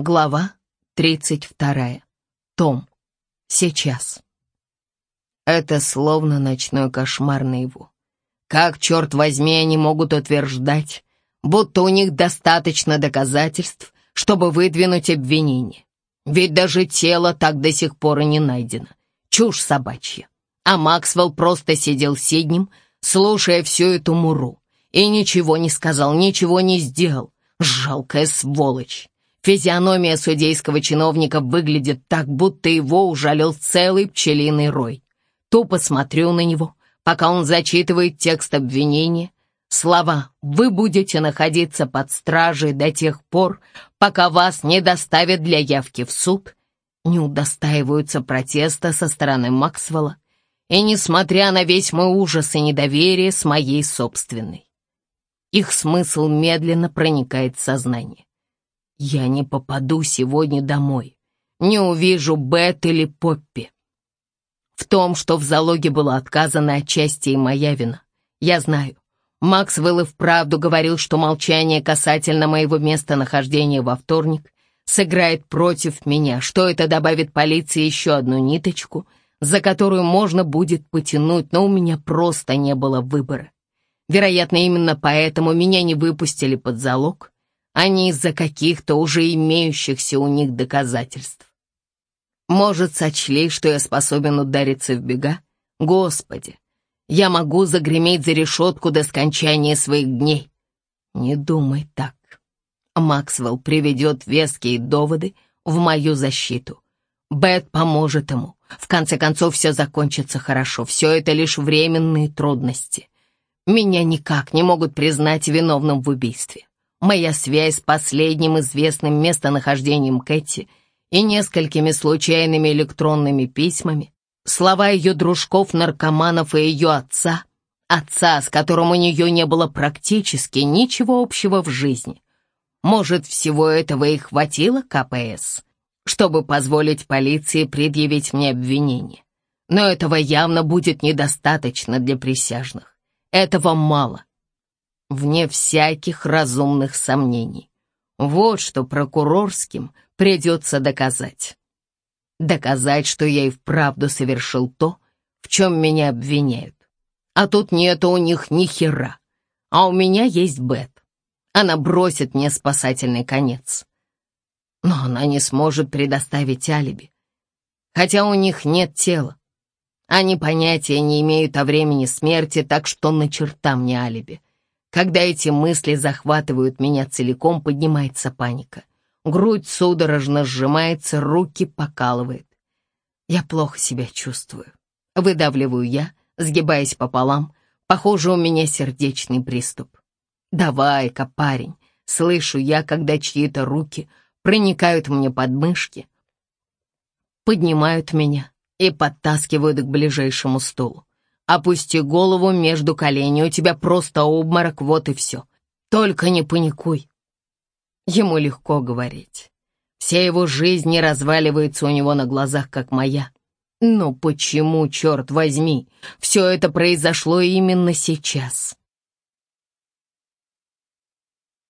Глава 32. Том. Сейчас. Это словно ночной кошмар наяву. Как, черт возьми, они могут утверждать, будто у них достаточно доказательств, чтобы выдвинуть обвинение? Ведь даже тело так до сих пор и не найдено. Чушь собачья. А Максвелл просто сидел сиднем, слушая всю эту муру, и ничего не сказал, ничего не сделал. Жалкая сволочь. Физиономия судейского чиновника выглядит так, будто его ужалил целый пчелиный рой. Тупо смотрю на него, пока он зачитывает текст обвинения. Слова «Вы будете находиться под стражей до тех пор, пока вас не доставят для явки в суд» не удостаиваются протеста со стороны Максвелла, и несмотря на весь мой ужас и недоверие с моей собственной. Их смысл медленно проникает в сознание. Я не попаду сегодня домой. Не увижу Бет или Поппи. В том, что в залоге было отказано отчасти и моя вина. Я знаю. Максвелл и вправду говорил, что молчание касательно моего местонахождения во вторник сыграет против меня, что это добавит полиции еще одну ниточку, за которую можно будет потянуть, но у меня просто не было выбора. Вероятно, именно поэтому меня не выпустили под залог, а не из-за каких-то уже имеющихся у них доказательств. Может, сочли, что я способен удариться в бега? Господи, я могу загреметь за решетку до скончания своих дней. Не думай так. Максвелл приведет веские доводы в мою защиту. Бет поможет ему. В конце концов, все закончится хорошо. Все это лишь временные трудности. Меня никак не могут признать виновным в убийстве моя связь с последним известным местонахождением Кэти и несколькими случайными электронными письмами, слова ее дружков-наркоманов и ее отца, отца, с которым у нее не было практически ничего общего в жизни. Может, всего этого и хватило КПС, чтобы позволить полиции предъявить мне обвинение. Но этого явно будет недостаточно для присяжных. Этого мало вне всяких разумных сомнений. Вот что прокурорским придется доказать. Доказать, что я и вправду совершил то, в чем меня обвиняют. А тут нету у них ни хера. А у меня есть Бет. Она бросит мне спасательный конец. Но она не сможет предоставить алиби. Хотя у них нет тела. Они понятия не имеют о времени смерти, так что на черта мне алиби. Когда эти мысли захватывают меня целиком, поднимается паника. Грудь судорожно сжимается, руки покалывает. Я плохо себя чувствую. Выдавливаю я, сгибаясь пополам. Похоже, у меня сердечный приступ. «Давай-ка, парень!» Слышу я, когда чьи-то руки проникают мне под мышки, поднимают меня и подтаскивают к ближайшему стулу. Опусти голову между коленей, у тебя просто обморок, вот и все. Только не паникуй. Ему легко говорить. Вся его жизнь не разваливается у него на глазах, как моя. Но почему, черт возьми, все это произошло именно сейчас?